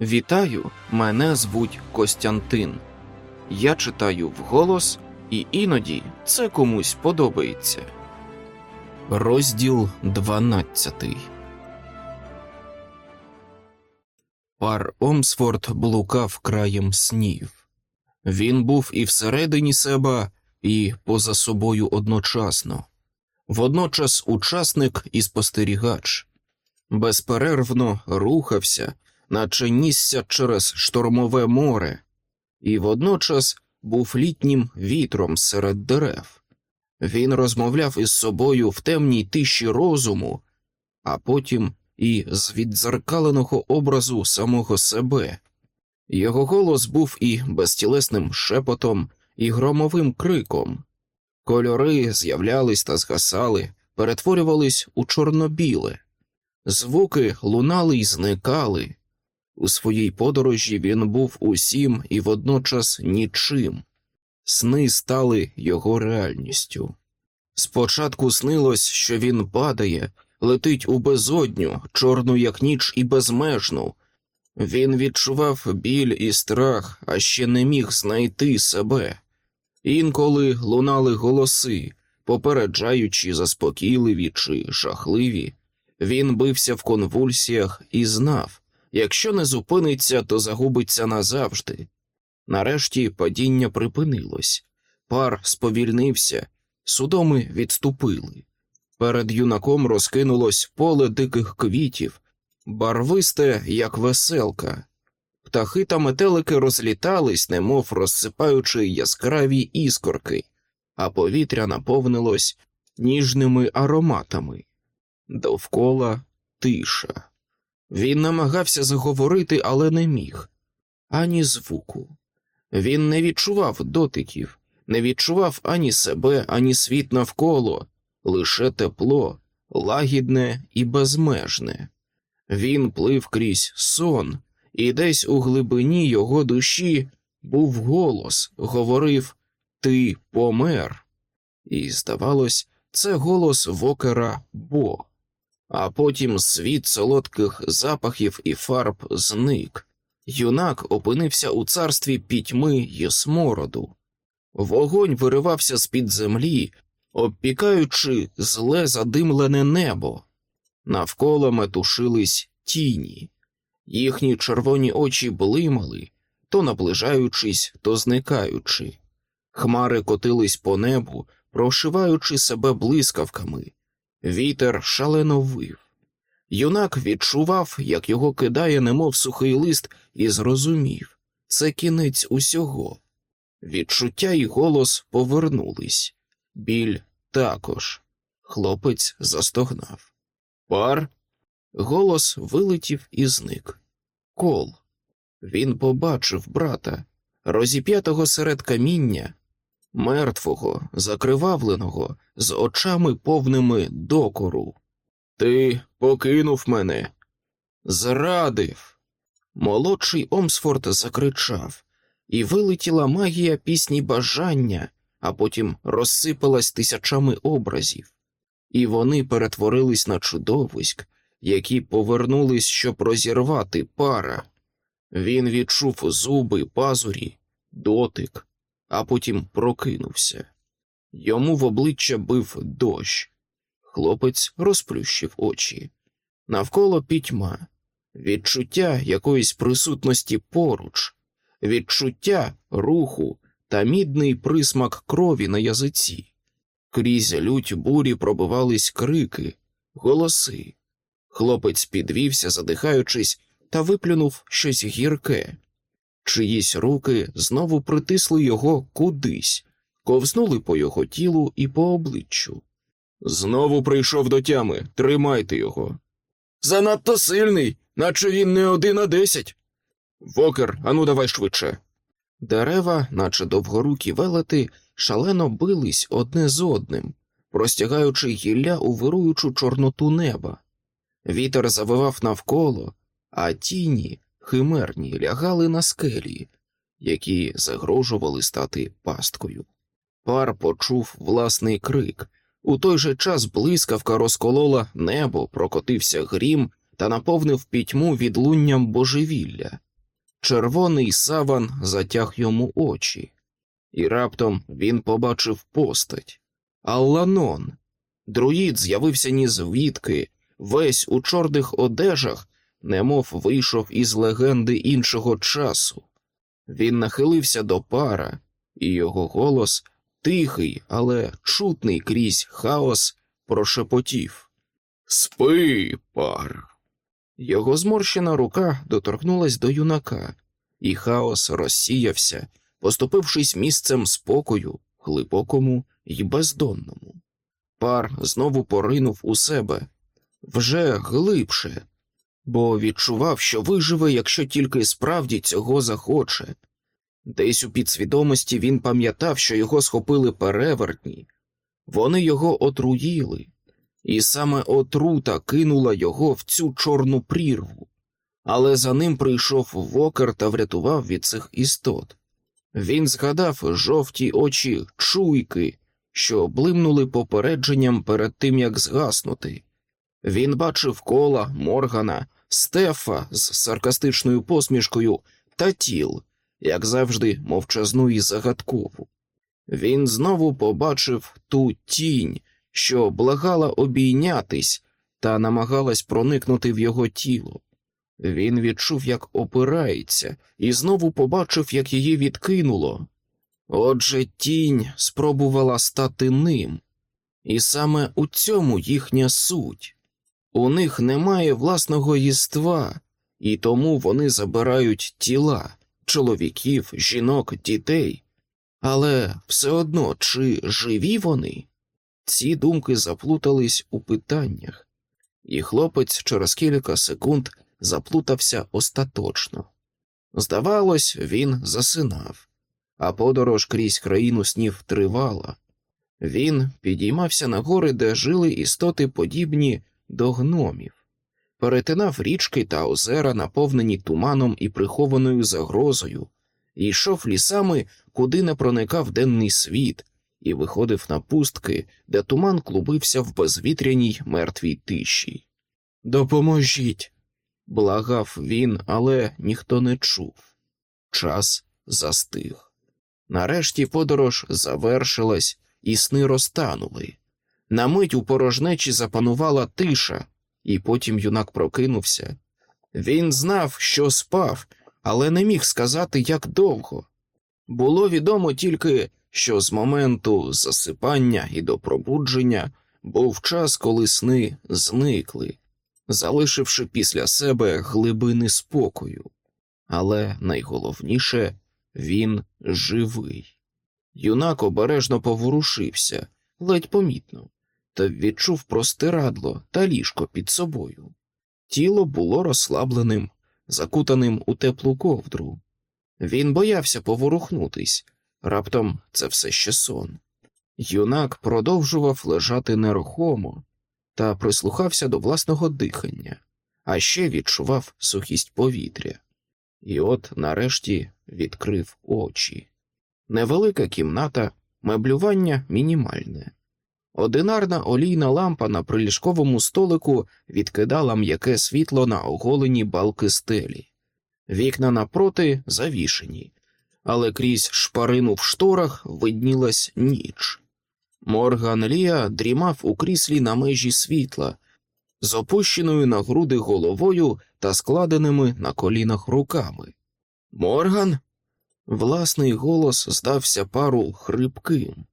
Вітаю, мене звуть Костянтин. Я читаю вголос, і іноді це комусь подобається. Розділ 12 Пар Омсфорд блукав краєм снів. Він був і всередині себе, і поза собою одночасно, водночас учасник і спостерігач, безперервно рухався, наче нісся через штормове море, і водночас був літнім вітром серед дерев. Він розмовляв із собою в темній тиші розуму, а потім і з віддзеркаленого образу самого себе. Його голос був і безтілесним шепотом, і громовим криком. Кольори з'являлись та згасали, перетворювались у чорно-біле, звуки лунали й зникали. У своїй подорожі він був усім і водночас нічим. Сни стали його реальністю. Спочатку снилось, що він падає, летить у безодню, чорну, як ніч, і безмежну. Він відчував біль і страх, а ще не міг знайти себе. Інколи лунали голоси, попереджаючи заспокійливі чи жахливі. Він бився в конвульсіях і знав якщо не зупиниться, то загубиться назавжди. Нарешті падіння припинилось, пар сповільнився, судоми відступили. Перед юнаком розкинулось поле диких квітів, барвисте, як веселка. Птахи та метелики розлітались, немов розсипаючи яскраві іскорки, а повітря наповнилось ніжними ароматами. Довкола тиша. Він намагався заговорити, але не міг ані звуку. Він не відчував дотиків, не відчував ані себе, ані світ навколо, лише тепло, лагідне і безмежне. Він плив крізь сон, і десь у глибині його душі був голос, говорив Ти помер. І, здавалось, це голос вокера Бо. А потім світ солодких запахів і фарб зник. Юнак опинився у царстві пітьми й смороду. Вогонь виривався з під землі, обпікаючи зле задимлене небо. Навколо метушились тіні, їхні червоні очі блимали, то наближаючись, то зникаючи. Хмари котились по небу, прошиваючи себе блискавками. Вітер шалено вив. Юнак відчував, як його кидає, немов сухий лист, і зрозумів це кінець усього. Відчуття і голос повернулись, біль також. Хлопець застогнав. Пар. Голос вилетів і зник. Кол. Він побачив брата, розіп'ятого серед каміння, мертвого, закривавленого, з очами повними докору. Ти покинув мене, зрадив. Молодший Омсфорд закричав, і вилетіла магія пісні бажання, а потім розсипалась тисячами образів, і вони перетворились на чудовиськ, які повернулись, щоб розірвати пара. Він відчув зуби, пазурі, дотик, а потім прокинувся. Йому в обличчя бив дощ. Хлопець розплющив очі. Навколо пітьма, відчуття якоїсь присутності поруч, відчуття руху та мідний присмак крові на язиці. Крізь лють бурі пробивались крики, голоси. Хлопець підвівся, задихаючись, та виплюнув щось гірке. Чиїсь руки знову притисли його кудись, ковзнули по його тілу і по обличчю. Знову прийшов до тями, тримайте його. Занадто сильний, наче він не один, а десять. Вокер, ану давай швидше. Дерева, наче довгорукі велети, шалено бились одне з одним, простягаючи гілля у вируючу чорноту неба. Вітер завивав навколо, а тіні, химерні, лягали на скелі, які загрожували стати пасткою. Пар почув власний крик. У той же час блискавка розколола небо, прокотився грім, та наповнив пітьму відлунням божевілля. Червоний саван затяг йому очі, і раптом він побачив постать Алланон. Друїд з'явився ні звідки, весь у чорних одежах, немов вийшов із легенди іншого часу. Він нахилився до пара, і його голос, тихий, але чутний крізь хаос, прошепотів Спи, пар. Його зморщена рука доторкнулась до юнака, і хаос розсіявся, поступившись місцем спокою, глибокому й бездонному. Пар знову поринув у себе вже глибше, бо відчував, що виживе, якщо тільки справді цього захоче. Десь у підсвідомості він пам'ятав, що його схопили перевертні, вони його отруїли, і саме отрута кинула його в цю чорну прірву, але за ним прийшов вокер та врятував від цих істот. Він згадав жовті очі чуйки, що блимнули попередженням перед тим, як згаснути. Він бачив кола Моргана, Стефа з саркастичною посмішкою та тіл, як завжди, мовчазну і загадкову. Він знову побачив ту тінь, що благала обійнятись та намагалась проникнути в його тіло. Він відчув, як опирається, і знову побачив, як її відкинуло. Отже, тінь спробувала стати ним, і саме у цьому їхня суть. У них немає власного єства, і тому вони забирають тіла чоловіків, жінок, дітей. Але все одно, чи живі вони? Ці думки заплутались у питаннях, і хлопець через кілька секунд заплутався остаточно. Здавалось, він засинав, а подорож крізь країну снів тривала. Він підіймався на гори, де жили істоти подібні до гномів, перетинав річки та озера, наповнені туманом і прихованою загрозою, і йшов лісами, куди не проникав денний світ, і виходив на пустки, де туман клубився в безвітряній мертвій тиші. Допоможіть, благав він, але ніхто не чув. Час застиг. Нарешті подорож завершилась, і сни розтанули. На мить у порожнечі запанувала тиша, і потім юнак прокинувся. Він знав, що спав, але не міг сказати, як довго. Було відомо тільки, що з моменту засипання і до пробудження був час, коли сни зникли, залишивши після себе глибини спокою. Але найголовніше він живий. Юнак обережно поворушився, ледь помітно, та відчув простирадло та ліжко під собою. Тіло було розслабленим, закутаним у теплу ковдру. Він боявся поворухнутись, раптом це все ще сон. Юнак продовжував лежати нерухомо та прислухався до власного дихання, а ще відчував сухість повітря. І от нарешті відкрив очі. Невелика кімната, меблювання мінімальне. Одинарна олійна лампа на приліжковому столику відкидала м'яке світло на оголені балки стелі. Вікна напроти завішені, але крізь шпарину в шторах виднілась ніч. Морган Лія дрімав у кріслі на межі світла, з опущеною на груди головою та складеними на колінах руками. Морган? Власний голос здався пару хрипким.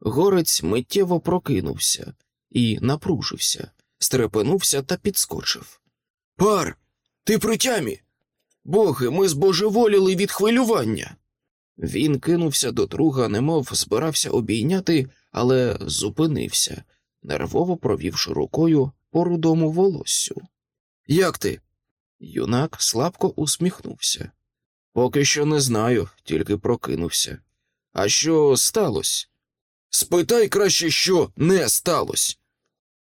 Горець миттєво прокинувся і напружився, стрепенувся та підскочив. Пар, ти при тямі? Боги, ми збожеволіли від хвилювання. Він кинувся до друга, немов збирався обійняти, але зупинився, нервово провівши рукою по рудому волоссю. Як ти? Юнак слабко усміхнувся. Поки що не знаю, тільки прокинувся. А що сталося? Спитай краще, що не сталося.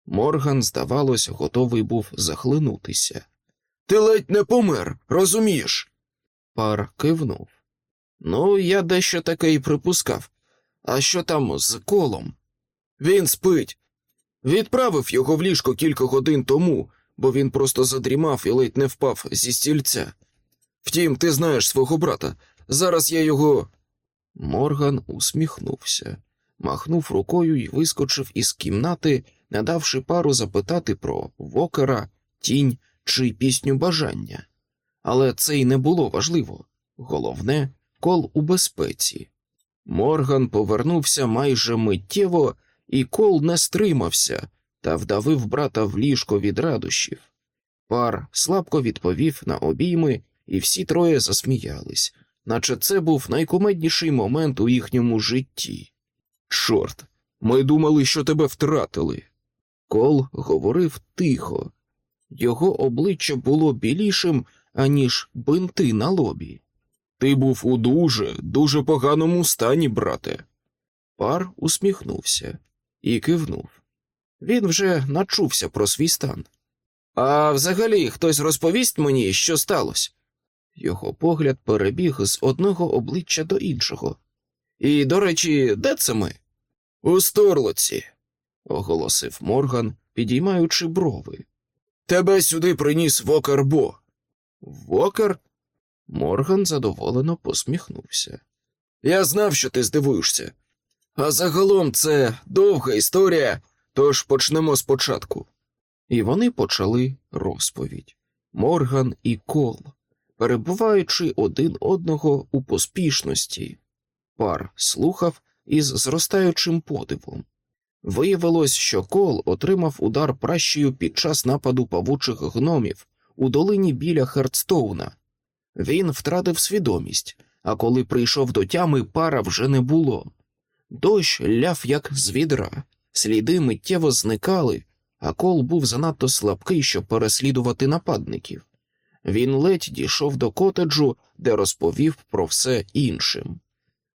Морган, здавалось, готовий був захлинутися. Ти ледь не помер, розумієш? Пар кивнув. Ну, я дещо таке й припускав. А що там з колом? Він спить. Відправив його в ліжко кілька годин тому, бо він просто задрімав і ледь не впав зі стільця. Втім, ти знаєш свого брата. Зараз я його. Морган усміхнувся, махнув рукою і вискочив із кімнати, не давши пару запитати про вокера, тінь чи пісню бажання. Але це й не було важливо. Головне, кол у безпеці. Морган повернувся майже миттєво, і кол не стримався та вдавив брата в ліжко від радощів. Пар слабко відповів на обійми, і всі троє засміялись, наче це був найкумедніший момент у їхньому житті. Чорт, ми думали, що тебе втратили. Кол говорив тихо, його обличчя було білішим, аніж бинти на лобі. Ти був у дуже, дуже поганому стані, брате. Пар усміхнувся і кивнув. Він вже начувся про свій стан. А взагалі хтось розповість мені, що сталося? Його погляд перебіг з одного обличчя до іншого. І, до речі, де це ми? У Сторлоці, оголосив Морган, підіймаючи брови. Тебе сюди приніс Вокер Бо. Вокер? Морган задоволено посміхнувся. Я знав, що ти здивуєшся. А загалом це довга історія, тож почнемо спочатку. І вони почали розповідь Морган і Кол, перебуваючи один одного у поспішності. Пар слухав із зростаючим подивом. Виявилось, що Кол отримав удар пращею під час нападу павучих гномів у долині біля Хердстоуна. Він втратив свідомість, а коли прийшов до тями, пара вже не було. Дощ ляв, як з відра, сліди миттєво зникали, а кол був занадто слабкий, щоб переслідувати нападників. Він ледь дійшов до котеджу, де розповів про все іншим.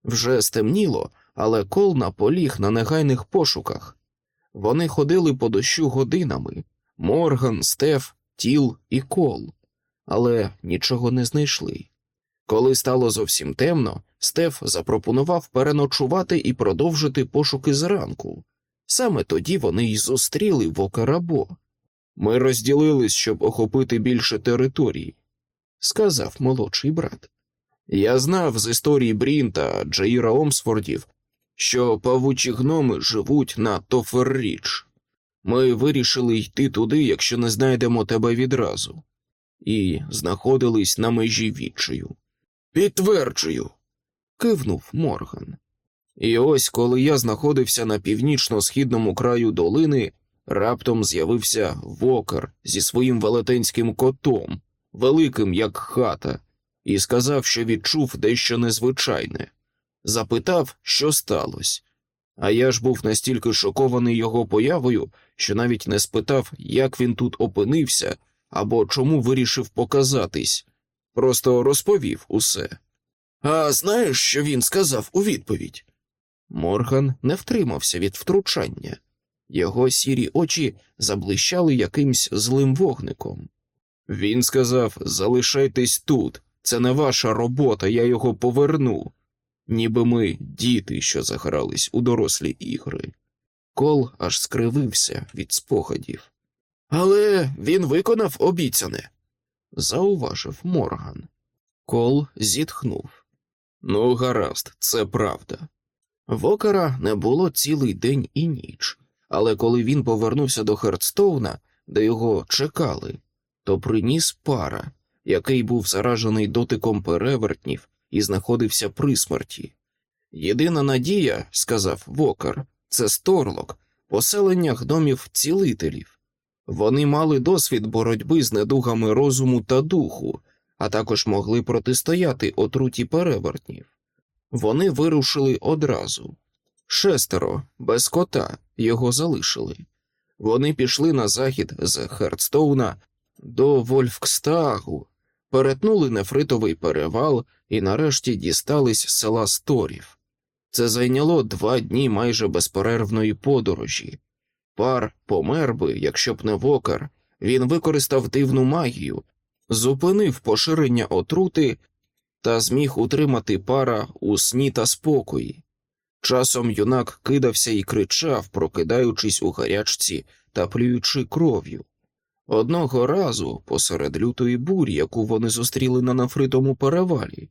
Вже стемніло, але Кол наполіг на негайних пошуках. Вони ходили по дощу годинами Морган, Стеф, Тіл і Кол, але нічого не знайшли. Коли стало зовсім темно, Стеф запропонував переночувати і продовжити пошуки зранку. Саме тоді вони й зустріли Вокера Бо. Ми розділились, щоб охопити більше території, сказав молодший брат. Я знав з історії Брін та Джаїра Омсфордів, що павучі гноми живуть на Тоферріч. Ми вирішили йти туди, якщо не знайдемо тебе відразу, і знаходились на межі відчаю. Підтверджую, кивнув Морган. І ось коли я знаходився на північно-східному краю долини, раптом з'явився вокер зі своїм велетенським котом, великим як хата, і сказав, що відчув дещо незвичайне. Запитав, що сталося. А я ж був настільки шокований його появою, що навіть не спитав, як він тут опинився або чому вирішив показатись, просто розповів усе. А знаєш, що він сказав у відповідь? Морган не втримався від втручання, його сірі очі заблищали якимсь злим вогником. Він сказав Залишайтесь тут, це не ваша робота, я його поверну, ніби ми діти, що загрались у дорослі ігри. Кол аж скривився від спогадів. Але він виконав обіцяне, зауважив Морган. Кол зітхнув. Ну, гаразд, це правда. Вокера не було цілий день і ніч, але коли він повернувся до Хердстоуна, де його чекали, то приніс пара, який був заражений дотиком перевертнів і знаходився при смерті. Єдина надія, сказав Вокер, це сторлок, поселення гномів цілителів. Вони мали досвід боротьби з недугами розуму та духу, а також могли протистояти отруті перевертнів. Вони вирушили одразу. Шестеро, без кота, його залишили. Вони пішли на захід з Хердстоуна до Вольфкстагу, перетнули нефритовий перевал і нарешті дістались села Сторів. Це зайняло два дні майже безперервної подорожі. Пар помер би, якщо б не вокар, він використав дивну магію, зупинив поширення отрути та зміг утримати пара у сні та спокої. Часом юнак кидався і кричав, прокидаючись у гарячці та плюючи кров'ю. Одного разу посеред лютої бурі, яку вони зустріли на нафритому перевалі,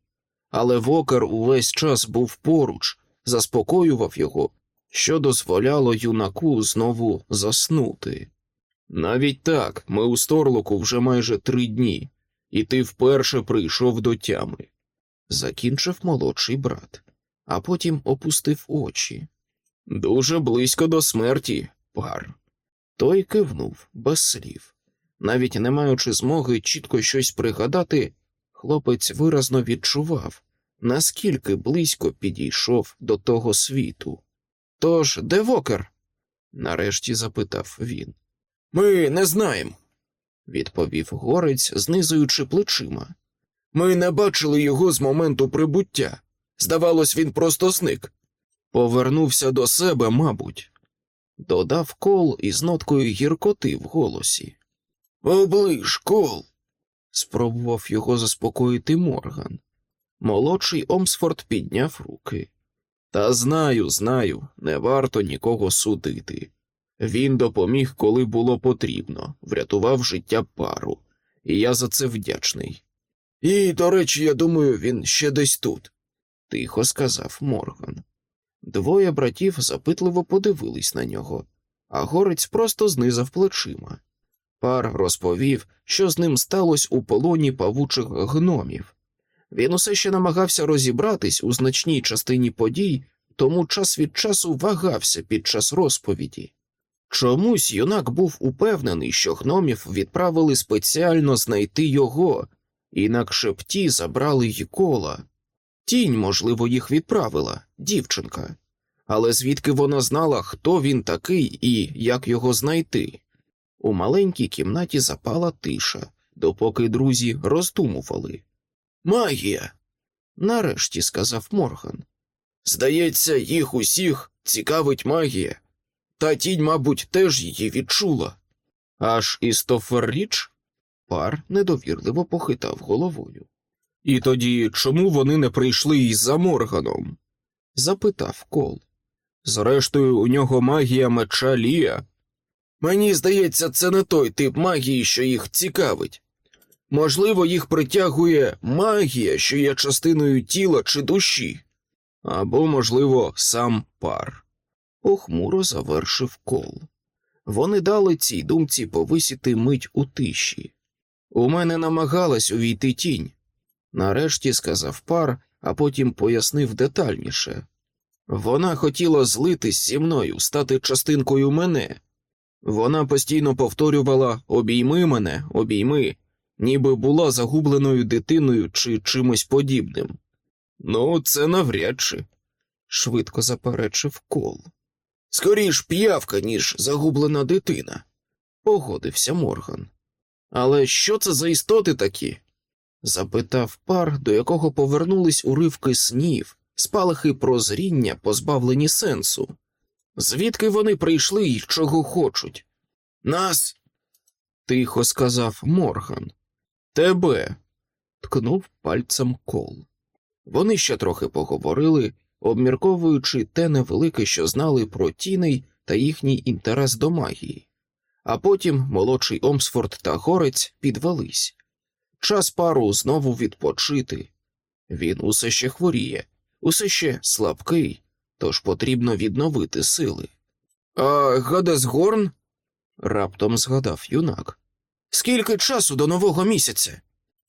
але Вокер увесь час був поруч, заспокоював його, що дозволяло юнаку знову заснути. Навіть так, ми у Сторлоку вже майже три дні, і ти вперше прийшов до тями, закінчив молодший брат, а потім опустив очі. Дуже близько до смерті, пар. Той кивнув без слів. Навіть не маючи змоги чітко щось пригадати, хлопець виразно відчував, наскільки близько підійшов до того світу. Тож, де вокер? нарешті запитав він. Ми не знаємо, відповів горець, знизуючи плечима. Ми не бачили його з моменту прибуття. Здавалось, він просто зник. Повернувся до себе, мабуть, додав кол із ноткою гіркоти в голосі. Оближ, кол. спробував його заспокоїти Морган. Молодший Омсфорд підняв руки. Та знаю, знаю, не варто нікого судити. Він допоміг, коли було потрібно, врятував життя пару, і я за це вдячний. І, до речі, я думаю, він ще десь тут, тихо сказав Морган. Двоє братів запитливо подивились на нього, а горець просто знизав плечима. Пар розповів, що з ним сталося у полоні павучих гномів. Він усе ще намагався розібратись у значній частині подій, тому час від часу вагався під час розповіді. Чомусь юнак був упевнений, що гномів відправили спеціально знайти його, інакше б ті забрали й кола. Тінь, можливо, їх відправила, дівчинка, але звідки вона знала, хто він такий і як його знайти? У маленькій кімнаті запала тиша, допоки друзі роздумували. Магія, нарешті сказав Морган. Здається, їх усіх цікавить магія. Та тінь, мабуть, теж її відчула. Аж Істофер Річ? Пар недовірливо похитав головою. І тоді чому вони не прийшли із за Морганом? запитав Кол. Зрештою, у нього магія меча Лія. Мені здається, це не той тип магії, що їх цікавить. Можливо, їх притягує магія, що є частиною тіла чи душі, або, можливо, сам пар. Похмуро завершив кол. Вони дали цій думці повисіти мить у тиші. У мене намагалась увійти тінь, нарешті сказав пар, а потім пояснив детальніше. Вона хотіла злитись зі мною, стати частинкою мене. Вона постійно повторювала обійми мене, обійми, ніби була загубленою дитиною чи чимось подібним. Ну, це навряд чи, швидко заперечив кол. Скоріш п'явка, ніж загублена дитина, погодився Морган. Але що це за істоти такі? запитав пар, до якого повернулись уривки снів, спалахи прозріння, позбавлені сенсу. Звідки вони прийшли і чого хочуть? Нас, тихо сказав Морган. Тебе, ткнув пальцем кол. Вони ще трохи поговорили, обмірковуючи те невелике, що знали про тіней та їхній інтерес до магії, а потім молодший Омсфорд та горець підвелись. Час пару знову відпочити. Він усе ще хворіє, усе ще слабкий, тож потрібно відновити сили. А Гадесгорн? раптом згадав юнак. Скільки часу до нового місяця?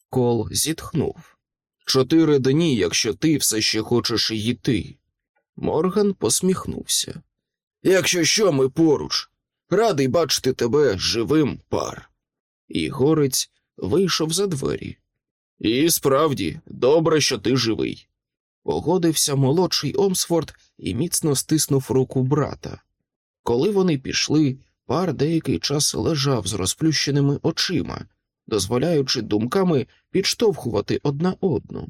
Кол зітхнув. Чотири дні, якщо ти все ще хочеш йти. Морган посміхнувся. Якщо що, ми поруч. Радий бачити тебе живим, пар. І горець вийшов за двері. І справді, добре, що ти живий. Погодився молодший Омсфорд і міцно стиснув руку брата. Коли вони пішли, пар деякий час лежав з розплющеними очима, дозволяючи думками підштовхувати одна одну.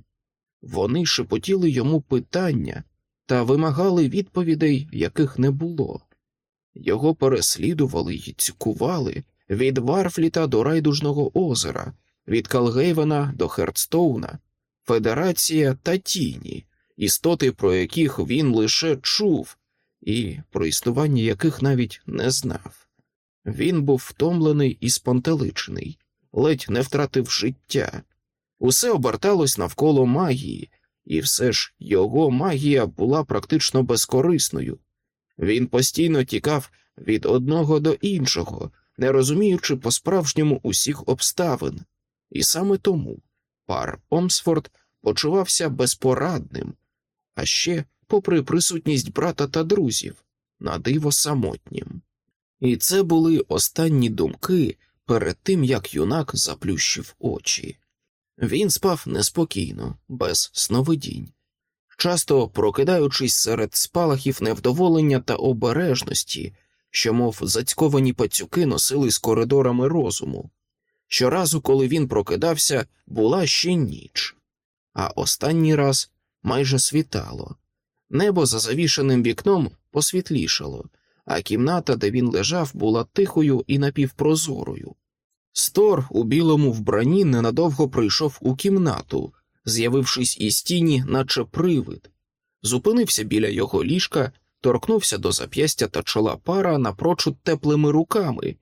Вони шепотіли йому питання та вимагали відповідей, яких не було. Його переслідували й цькували від Варфліта до Райдужного озера, від Калгейвена до Хердстоуна, Федерація та Тіні, істоти, про яких він лише чув, і про існування яких навіть не знав. Він був втомлений і спантеличений, ледь не втратив життя. Усе оберталось навколо магії, і все ж його магія була практично безкорисною. Він постійно тікав від одного до іншого, не розуміючи по-справжньому усіх обставин, і саме тому пар Омсфорд почувався безпорадним, а ще, попри присутність брата та друзів, на диво самотнім. І це були останні думки перед тим, як юнак заплющив очі. Він спав неспокійно, без сновидінь, часто прокидаючись серед спалахів невдоволення та обережності, що, мов зацьковані пацюки, носили з коридорами розуму. Щоразу, коли він прокидався, була ще ніч, а останній раз майже світало. Небо за завішеним вікном посвітлішало, а кімната, де він лежав, була тихою і напівпрозорою. Стор у білому вбранні ненадовго прийшов у кімнату, з'явившись із тіні, наче привид, зупинився біля його ліжка, торкнувся до зап'ястя та чола пара напрочуд теплими руками,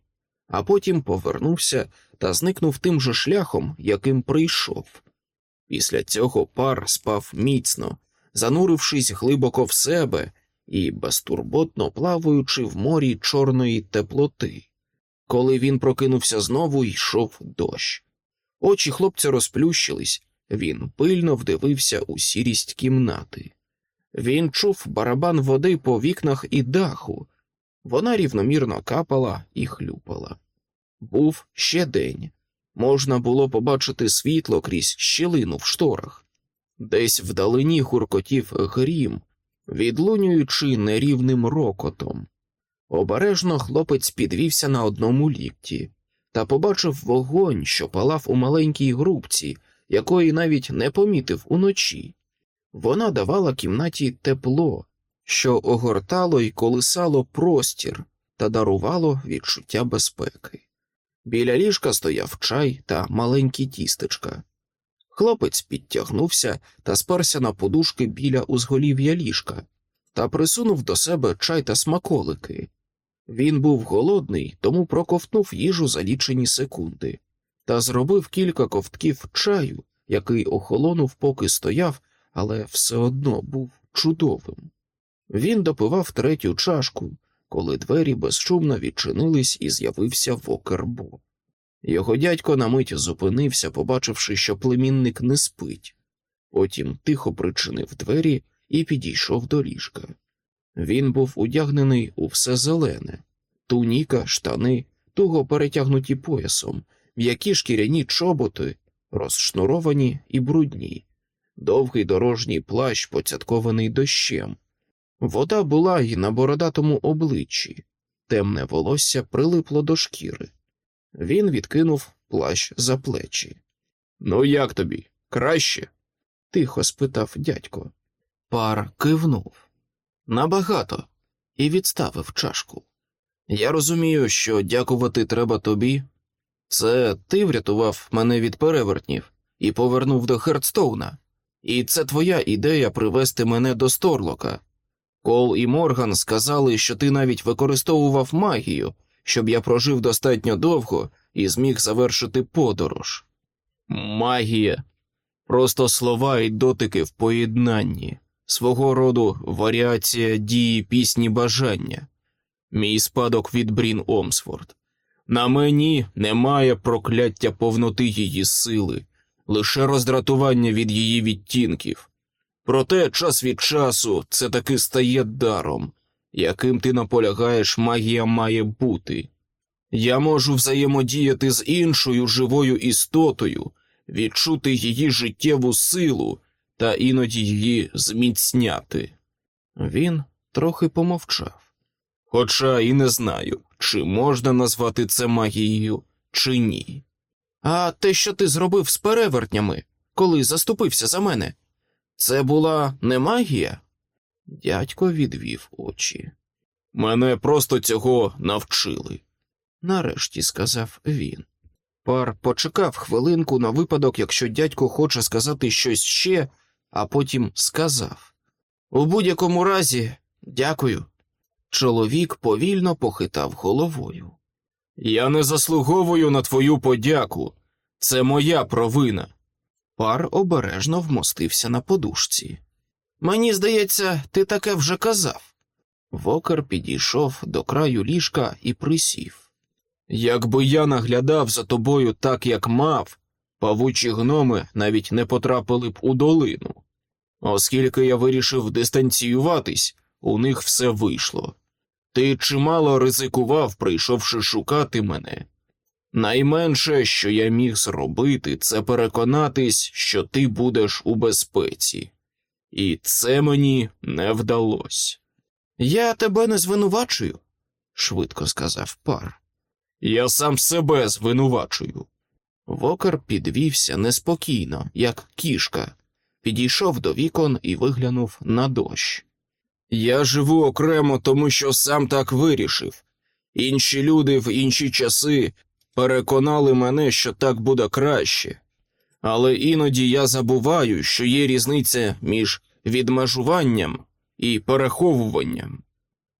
а потім повернувся та зникнув тим же шляхом, яким прийшов. Після цього пар спав міцно, занурившись глибоко в себе і безтурботно плаваючи в морі чорної теплоти. Коли він прокинувся знову, йшов дощ. Очі хлопця розплющились, він пильно вдивився у сірість кімнати. Він чув барабан води по вікнах і даху, вона рівномірно капала і хлюпала. Був ще день. Можна було побачити світло крізь щілину в шторах, десь вдалині гуркотів грім, відлунюючи нерівним рокотом. Обережно хлопець підвівся на одному лікті та побачив вогонь, що палав у маленькій грубці, якої навіть не помітив уночі. Вона давала кімнаті тепло, що огортало й колисало простір та дарувало відчуття безпеки. Біля ліжка стояв чай та маленькі тістечка. Хлопець підтягнувся та сперся на подушки біля узголів'я ліжка та присунув до себе чай та смаколики. Він був голодний, тому проковтнув їжу за лічені секунди та зробив кілька ковтків чаю, який охолонув, поки стояв, але все одно був чудовим. Він допивав третю чашку, коли двері безшумно відчинились і з'явився Вокербо. Його дядько на мить зупинився, побачивши, що племінник не спить, потім тихо причинив двері і підійшов до ліжка. Він був удягнений у все зелене, туніка, штани, туго перетягнуті поясом, м'які шкіряні чоботи, розшнуровані і брудні, довгий дорожній плащ, поцяткований дощем. Вода була й на бородатому обличчі, темне волосся прилипло до шкіри. Він відкинув плащ за плечі. Ну, як тобі? Краще? тихо спитав дядько. Пар кивнув. Набагато, і відставив чашку. Я розумію, що дякувати треба тобі. Це ти врятував мене від перевертнів і повернув до Хердстоуна, і це твоя ідея привести мене до Сторлока. Кол і Морган сказали, що ти навіть використовував магію, щоб я прожив достатньо довго і зміг завершити подорож. Магія. Просто слова і дотики в поєднанні, свого роду варіація дії пісні бажання, мій спадок від Брін Омсфорд. На мені немає прокляття повноти її сили, лише роздратування від її відтінків. Проте час від часу це таки стає даром, яким ти наполягаєш, магія має бути. Я можу взаємодіяти з іншою живою істотою, відчути її життєву силу та іноді її зміцняти. Він трохи помовчав, хоча і не знаю, чи можна назвати це магією, чи ні. А те, що ти зробив з перевертнями, коли заступився за мене, це була не магія? Дядько відвів очі. Мене просто цього навчили нарешті сказав він. Пар почекав хвилинку на випадок, якщо дядько хоче сказати щось ще, а потім сказав У будь-якому разі, дякую. Чоловік повільно похитав головою. Я не заслуговую на твою подяку. Це моя провина. Пар обережно вмостився на подушці. Мені здається, ти таке вже казав. Вокер підійшов до краю ліжка і присів. Якби я наглядав за тобою так, як мав, павучі гноми навіть не потрапили б у долину. Оскільки я вирішив дистанціюватись, у них все вийшло. Ти чимало ризикував, прийшовши шукати мене. Найменше, що я міг зробити, це переконатись, що ти будеш у безпеці, і це мені не вдалося. Я тебе не звинувачую, швидко сказав пар. Я сам себе звинувачую. Вокер підвівся неспокійно, як кішка, підійшов до вікон і виглянув на дощ. Я живу окремо, тому що сам так вирішив. Інші люди в інші часи переконали мене, що так буде краще, але іноді я забуваю, що є різниця між відмежуванням і переховуванням.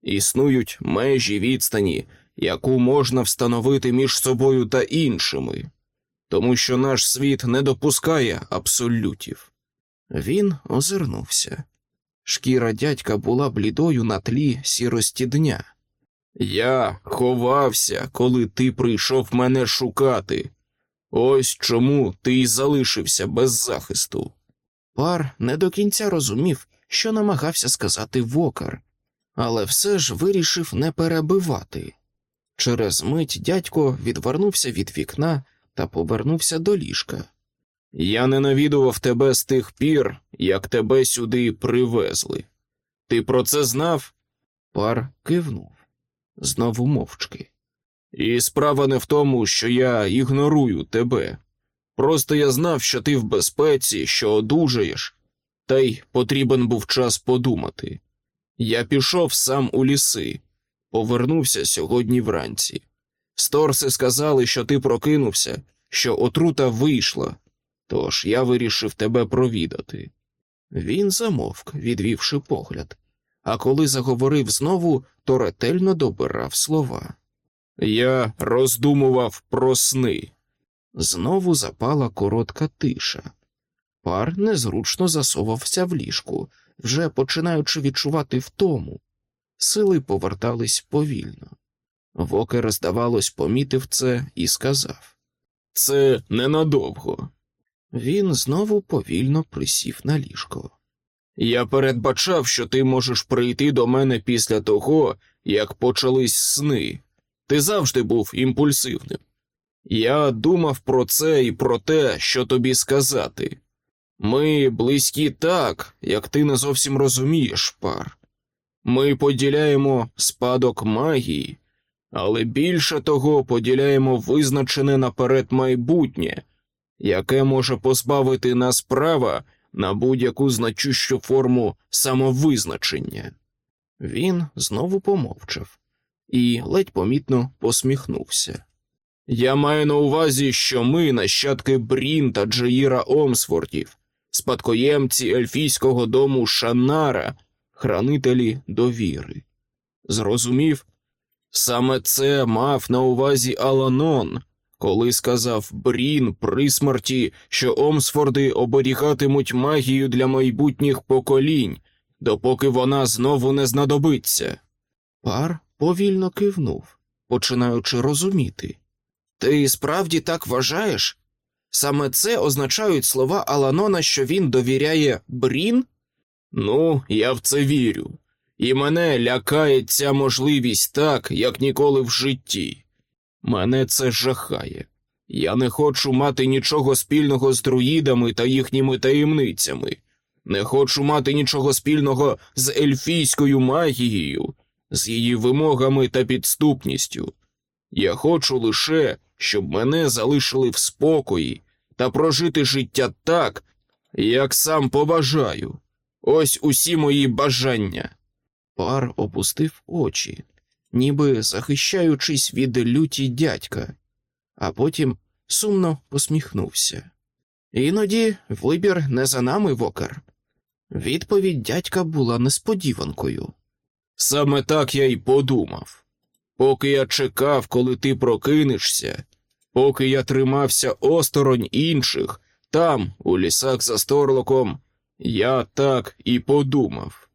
Існують межі відстані, яку можна встановити між собою та іншими, тому що наш світ не допускає абсолютів. Він озирнувся. Шкіра дядька була блідою на тлі сірості дня. Я ховався, коли ти прийшов мене шукати. Ось чому ти й залишився без захисту. Пар не до кінця розумів, що намагався сказати вокар, але все ж вирішив не перебивати. Через мить дядько відвернувся від вікна та повернувся до ліжка. Я не навідував тебе з тих пір, як тебе сюди привезли. Ти про це знав? Пар кивнув, знову мовчки. І справа не в тому, що я ігнорую тебе. Просто я знав, що ти в безпеці, що одужаєш, та й потрібен був час подумати. Я пішов сам у ліси, повернувся сьогодні вранці. Сторси сказали, що ти прокинувся, що отрута вийшла, тож я вирішив тебе провідати. Він замовк, відвівши погляд, а коли заговорив знову, то ретельно добирав слова. Я роздумував про сни. Знову запала коротка тиша. Пар незручно засовався в ліжку, вже починаючи відчувати втому. Сили повертались повільно. Вокер, здавалось, помітив це і сказав Це ненадовго. Він знову повільно присів на ліжко. Я передбачав, що ти можеш прийти до мене після того, як почались сни. Ти завжди був імпульсивним. Я думав про це і про те, що тобі сказати. Ми близькі так, як ти не зовсім розумієш, пар. Ми поділяємо спадок магії, але більше того поділяємо визначене наперед майбутнє, яке може позбавити нас права на будь-яку значущу форму самовизначення. Він знову помовчав і ледь помітно посміхнувся. Я маю на увазі, що ми, нащадки Брін та Джеїра Омсфордів, спадкоємці ельфійського дому Шаннара, хранителі довіри. Зрозумів, саме це мав на увазі Аланон, коли сказав Брін при смерті, що Омсфорди оберігатимуть магію для майбутніх поколінь, допоки вона знову не знадобиться. Пар повільно кивнув, починаючи розуміти. Ти справді так вважаєш? Саме це означають слова Аланона, що він довіряє Брін? Ну, я в це вірю, і мене лякає ця можливість так, як ніколи в житті. Мене це жахає. Я не хочу мати нічого спільного з друїдами та їхніми таємницями, не хочу мати нічого спільного з ельфійською магією, з її вимогами та підступністю. Я хочу лише, щоб мене залишили в спокої та прожити життя так, як сам побажаю. Ось усі мої бажання. Пар опустив очі, ніби захищаючись від люті дядька, а потім сумно посміхнувся. Іноді вибір не за нами вокер. Відповідь дядька була несподіванкою. Саме так я й подумав. Поки я чекав, коли ти прокинешся, поки я тримався осторонь інших, там, у лісах за сторлоком, я так і подумав.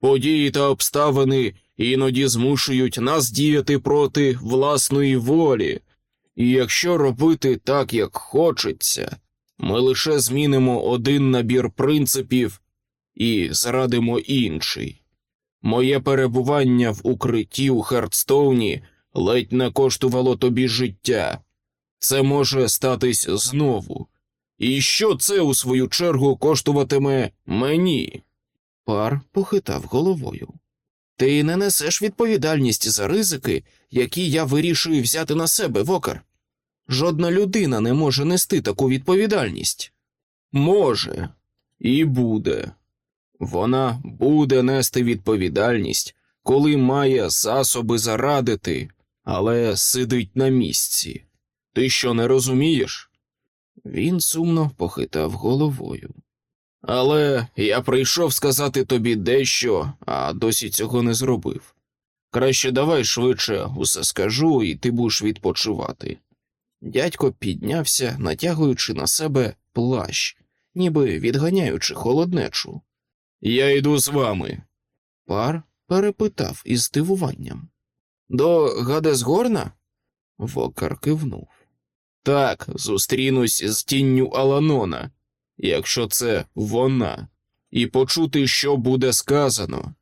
Події та обставини іноді змушують нас діяти проти власної волі, і якщо робити так, як хочеться, ми лише змінимо один набір принципів і зрадимо інший. Моє перебування в укритті у Хардстоуні ледь не коштувало тобі життя. Це може статись знову. І що це, у свою чергу, коштуватиме мені? Пар похитав головою. Ти не несеш відповідальність за ризики, які я вирішую взяти на себе, Вокер. Жодна людина не може нести таку відповідальність. Може, і буде. Вона буде нести відповідальність, коли має засоби зарадити, але сидить на місці. Ти що не розумієш? Він сумно похитав головою. Але я прийшов сказати тобі дещо, а досі цього не зробив. Краще давай швидше усе скажу, і ти будеш відпочивати. Дядько піднявся, натягуючи на себе плащ, ніби відганяючи холоднечу. Я йду з вами. Пар перепитав із здивуванням. До Гадесгорна? Вокар кивнув. Так, зустрінусь з тінню Аланона, якщо це вона, і почути, що буде сказано.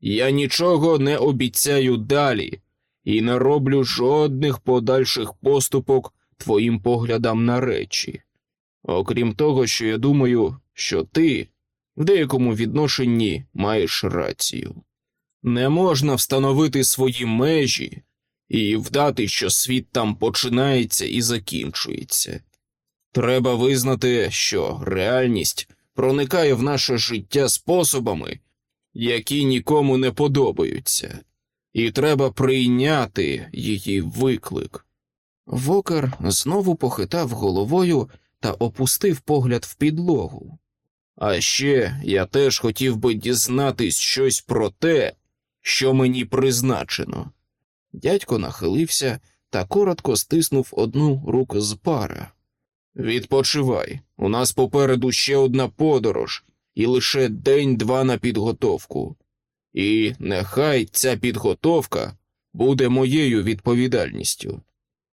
Я нічого не обіцяю далі і не роблю жодних подальших поступок твоїм поглядам на речі. Окрім того, що я думаю, що ти в деякому відношенні маєш рацію. Не можна встановити свої межі і вдати, що світ там починається і закінчується. Треба визнати, що реальність проникає в наше життя способами, які нікому не подобаються, і треба прийняти її виклик. Вокер знову похитав головою та опустив погляд в підлогу. А ще я теж хотів би дізнатись щось про те, що мені призначено. Дядько нахилився та коротко стиснув одну руку з пара. Відпочивай, у нас попереду ще одна подорож, і лише день-два на підготовку. І нехай ця підготовка буде моєю відповідальністю.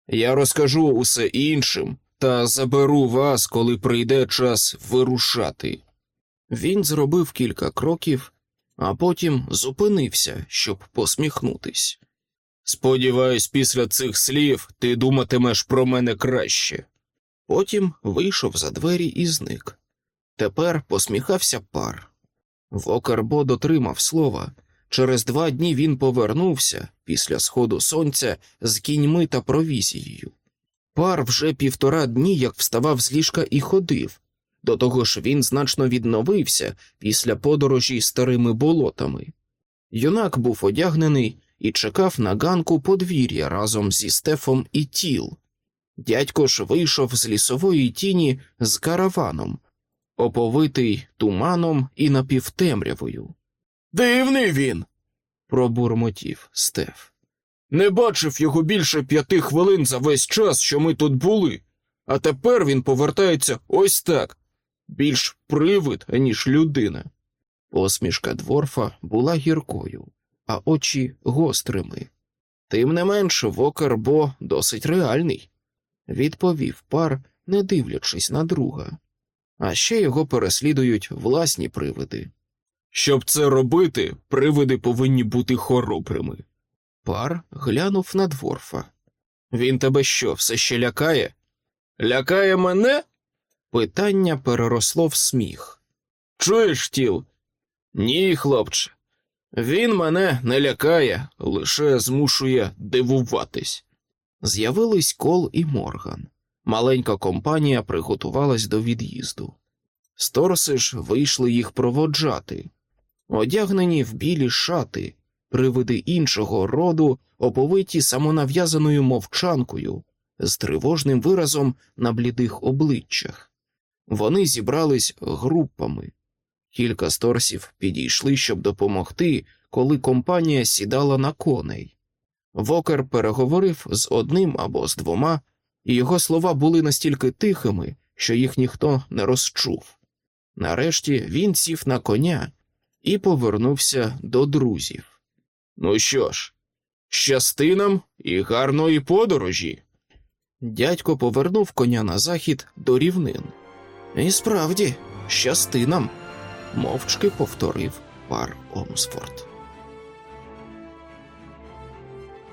Я розкажу усе іншим та заберу вас, коли прийде час вирушати. Він зробив кілька кроків, а потім зупинився, щоб посміхнутись. Сподіваюсь, після цих слів ти думатимеш про мене краще. Потім вийшов за двері і зник. Тепер посміхався пар. Вокербо дотримав слова. Через два дні він повернувся після сходу сонця з кіньми та провізією. Пар вже півтора дні як вставав з ліжка і ходив. До того ж він значно відновився після подорожі старими болотами. Юнак був одягнений і чекав на ганку подвір'я разом зі Стефом і тіл. Дядько ж вийшов з лісової тіні з караваном, оповитий туманом і напівтемрявою. Дивний він, пробурмотів Стеф. Не бачив його більше п'яти хвилин за весь час, що ми тут були, а тепер він повертається ось так більш привид, аніж людина. Посмішка дворфа була гіркою, а очі гострими. Тим не менш, вокер бо досить реальний, відповів пар, не дивлячись на друга. А ще його переслідують власні привиди. Щоб це робити, привиди повинні бути хоробрими. Пар глянув на дворфа. Він тебе що, все ще лякає? Лякає мене? Питання переросло в сміх. Чуєш, тіл? Ні, хлопче. Він мене не лякає, лише змушує дивуватись. З'явились Кол і Морган. Маленька компанія приготувалась до від'їзду. Сторси ж вийшли їх проводжати, одягнені в білі шати, привиди іншого роду, оповиті самонав'язаною мовчанкою, з тривожним виразом на блідих обличчях. Вони зібрались групами. Кілька сторсів підійшли, щоб допомогти, коли компанія сідала на коней. Вокер переговорив з одним або з двома, і його слова були настільки тихими, що їх ніхто не розчув. Нарешті він сів на коня і повернувся до друзів. Ну що ж, щасти нам і гарної подорожі. Дядько повернув коня на захід до рівнин. І справді, щасти нам, мовчки повторив пар Омсфорд.